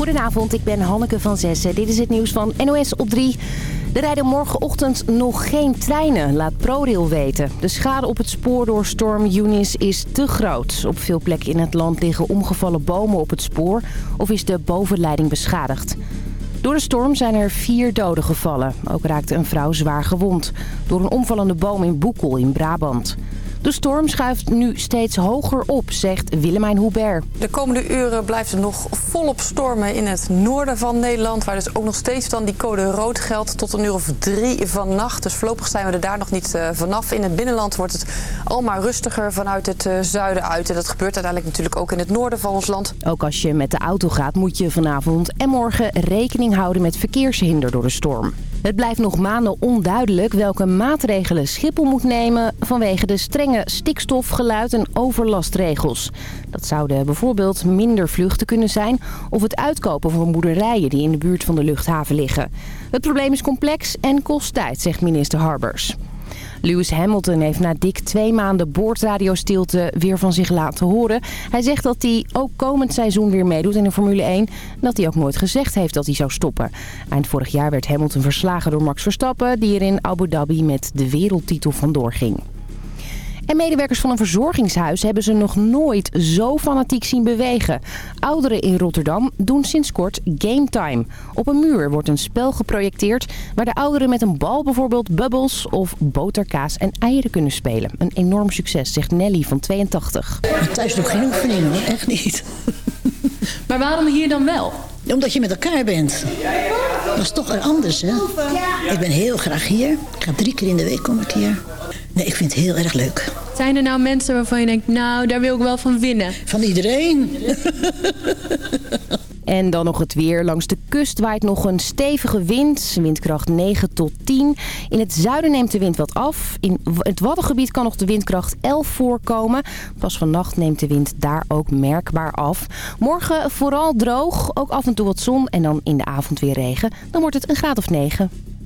Goedenavond, ik ben Hanneke van Zessen. Dit is het nieuws van NOS op 3. Er rijden morgenochtend nog geen treinen, laat ProRail weten. De schade op het spoor door storm Eunice is te groot. Op veel plekken in het land liggen omgevallen bomen op het spoor... of is de bovenleiding beschadigd. Door de storm zijn er vier doden gevallen. Ook raakte een vrouw zwaar gewond door een omvallende boom in Boekel in Brabant. De storm schuift nu steeds hoger op, zegt Willemijn Hubert. De komende uren blijft het nog volop stormen in het noorden van Nederland... waar dus ook nog steeds dan die code rood geldt tot een uur of drie vannacht. Dus voorlopig zijn we er daar nog niet uh, vanaf. In het binnenland wordt het al maar rustiger vanuit het uh, zuiden uit. En dat gebeurt uiteindelijk natuurlijk ook in het noorden van ons land. Ook als je met de auto gaat moet je vanavond en morgen rekening houden met verkeershinder door de storm. Het blijft nog maanden onduidelijk welke maatregelen Schiphol moet nemen vanwege de strenge stikstof, geluid en overlastregels. Dat zouden bijvoorbeeld minder vluchten kunnen zijn of het uitkopen van boerderijen die in de buurt van de luchthaven liggen. Het probleem is complex en kost tijd, zegt minister Harbers. Lewis Hamilton heeft na dik twee maanden boordradiostilte weer van zich laten horen. Hij zegt dat hij ook komend seizoen weer meedoet in de Formule 1. En dat hij ook nooit gezegd heeft dat hij zou stoppen. Eind vorig jaar werd Hamilton verslagen door Max Verstappen... die er in Abu Dhabi met de wereldtitel vandoor ging. En medewerkers van een verzorgingshuis hebben ze nog nooit zo fanatiek zien bewegen. Ouderen in Rotterdam doen sinds kort game time. Op een muur wordt een spel geprojecteerd waar de ouderen met een bal bijvoorbeeld bubbels of boterkaas en eieren kunnen spelen. Een enorm succes, zegt Nelly van 82. Thuis nog geen oefening hoor, echt niet. Maar waarom hier dan wel? Omdat je met elkaar bent. Dat is toch anders, hè? Ik ben heel graag hier. Ik ga drie keer in de week kom ik hier. Nee, ik vind het heel erg leuk. Zijn er nou mensen waarvan je denkt, nou, daar wil ik wel van winnen? Van iedereen. En dan nog het weer. Langs de kust waait nog een stevige wind. Windkracht 9 tot 10. In het zuiden neemt de wind wat af. In het Waddengebied kan nog de windkracht 11 voorkomen. Pas vannacht neemt de wind daar ook merkbaar af. Morgen vooral droog. Ook af en toe wat zon. En dan in de avond weer regen. Dan wordt het een graad of 9.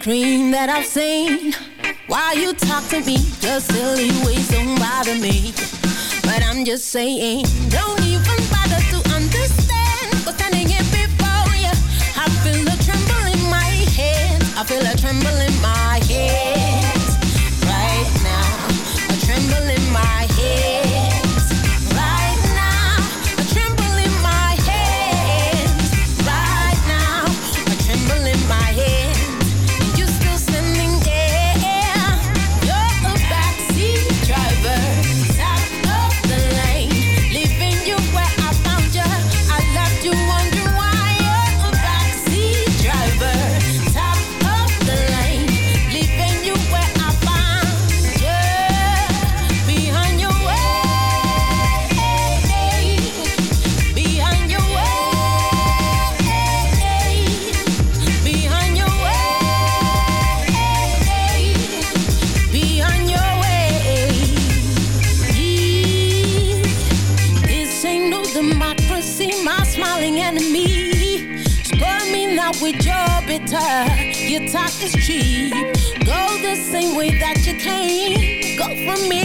dream that I've seen. While you talk to me, your silly ways don't bother me. But I'm just saying, don't even is cheap. Go the same way that you came. Go for me.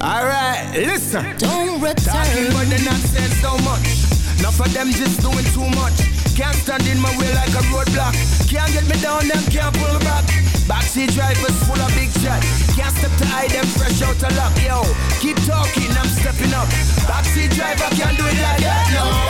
Alright, listen. Don't return. Talking so much. Them just doing too much. Can't stand in my way like a roadblock. Can't get me down, them can't pull me back. Backseat drivers full of big shots. Can't step to hide them fresh out of luck. Yo, keep talking, I'm stepping up. Backseat driver can't do it like that, no.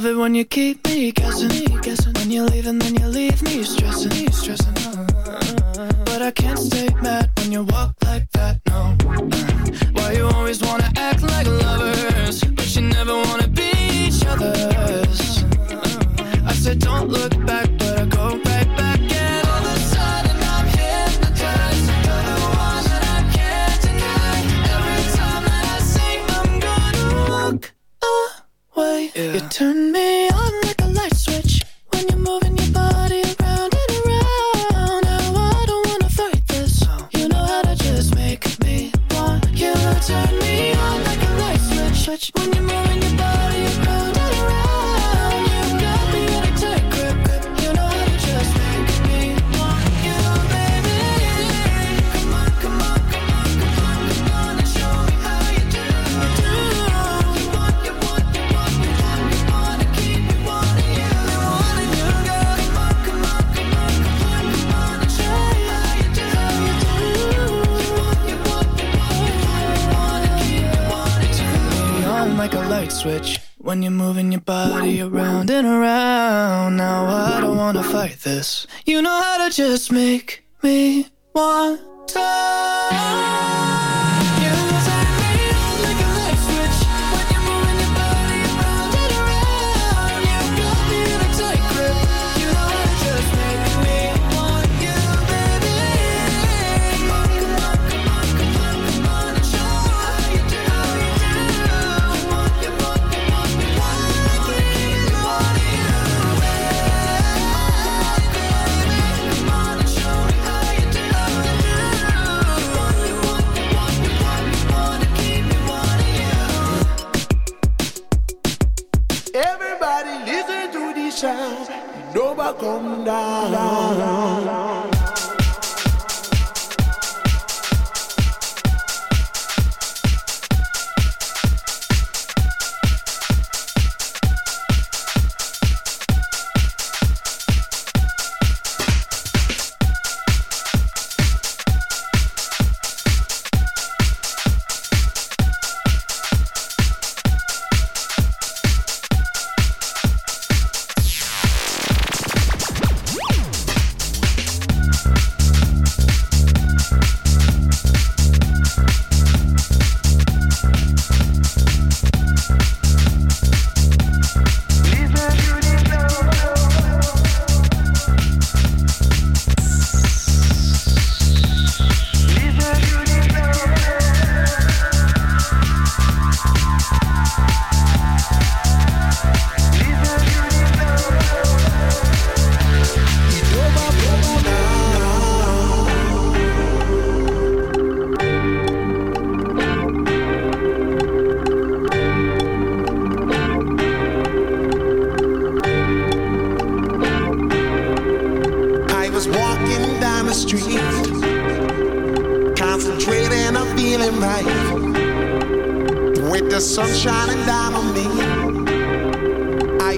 love it when you keep me guessing, guessing. When you leave and then you leave me stressing, me stressing. But I can't stay mad when you walk like that, no. Why you always wanna act like lovers, but you never wanna be each other's? I said don't look back, but I go right back. And all of a sudden I'm hypnotized. You're the one that I can't deny. Every time that I see, I'm gonna walk away. Yeah. You turn Just me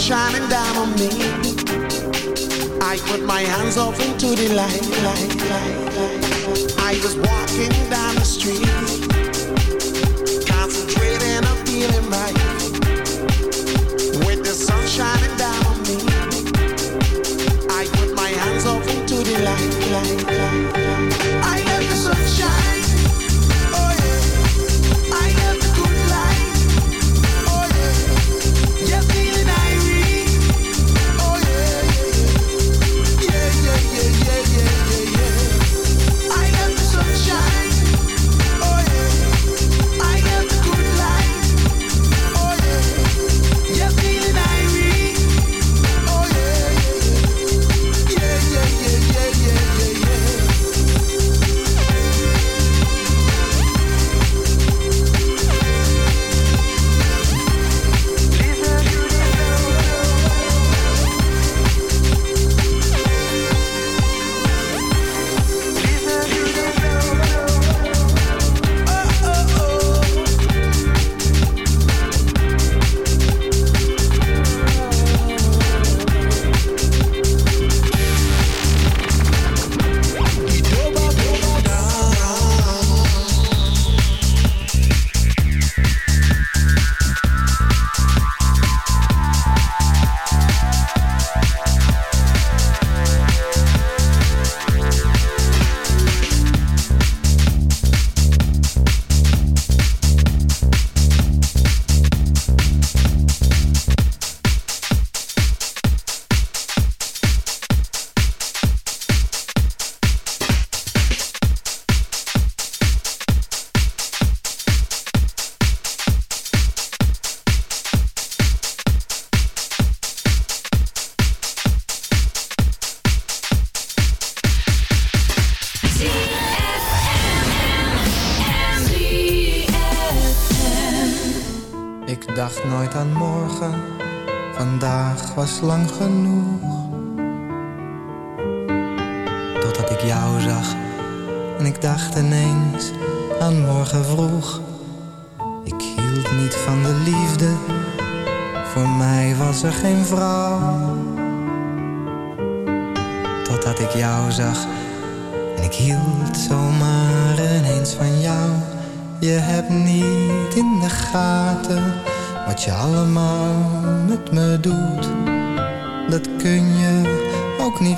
Shining down on me, I put my hands off into the light, light, light, light. I was walking down the street,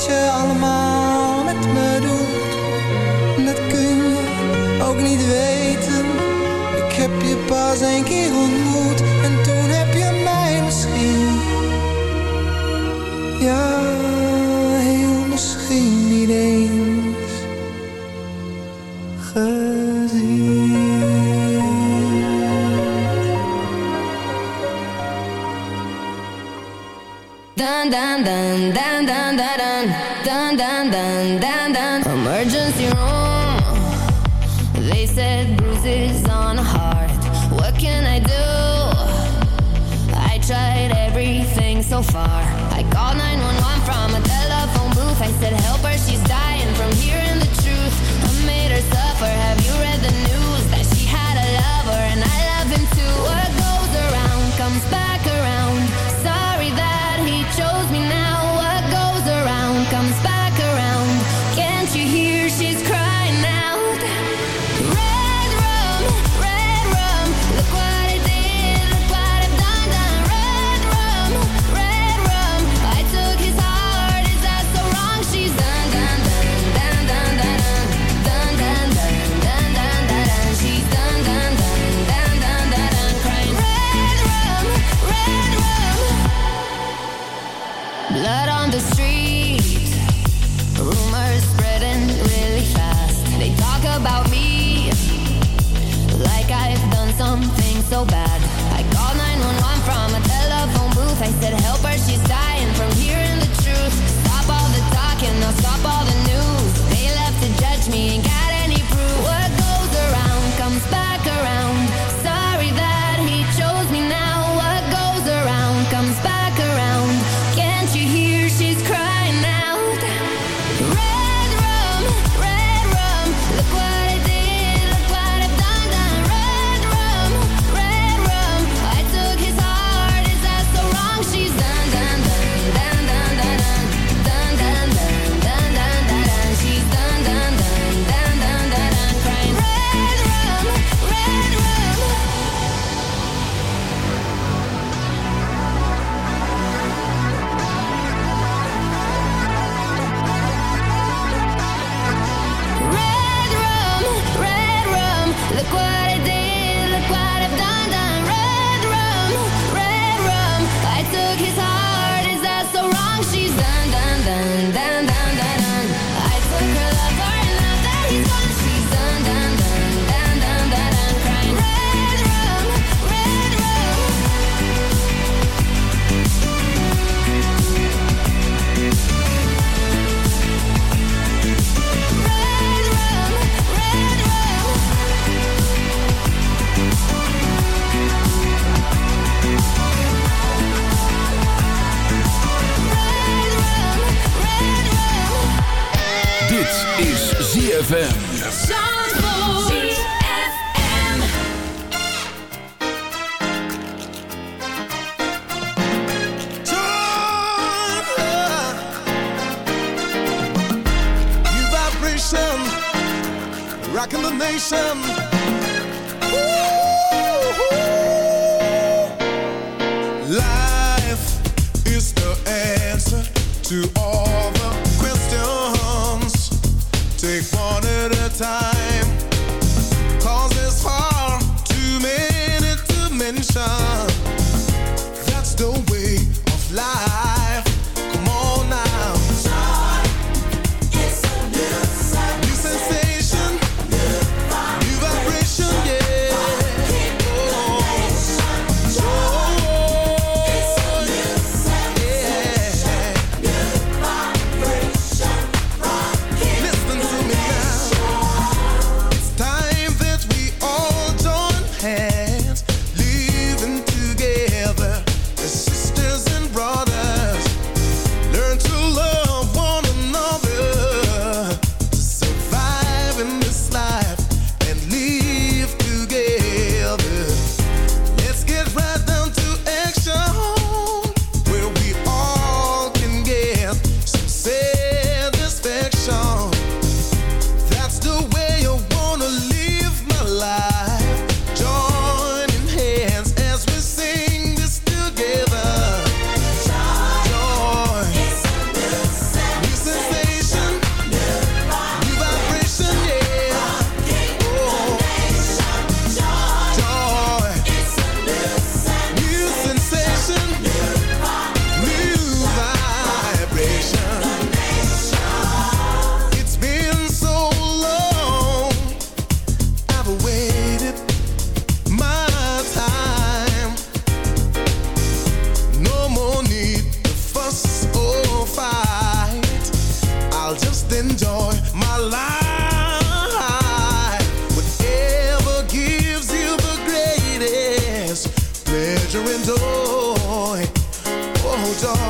wat je allemaal met me doet. Dat kun je ook niet weten. Ik heb je pas een keer ontmoet. That's the way of life. And joy. Oh joy,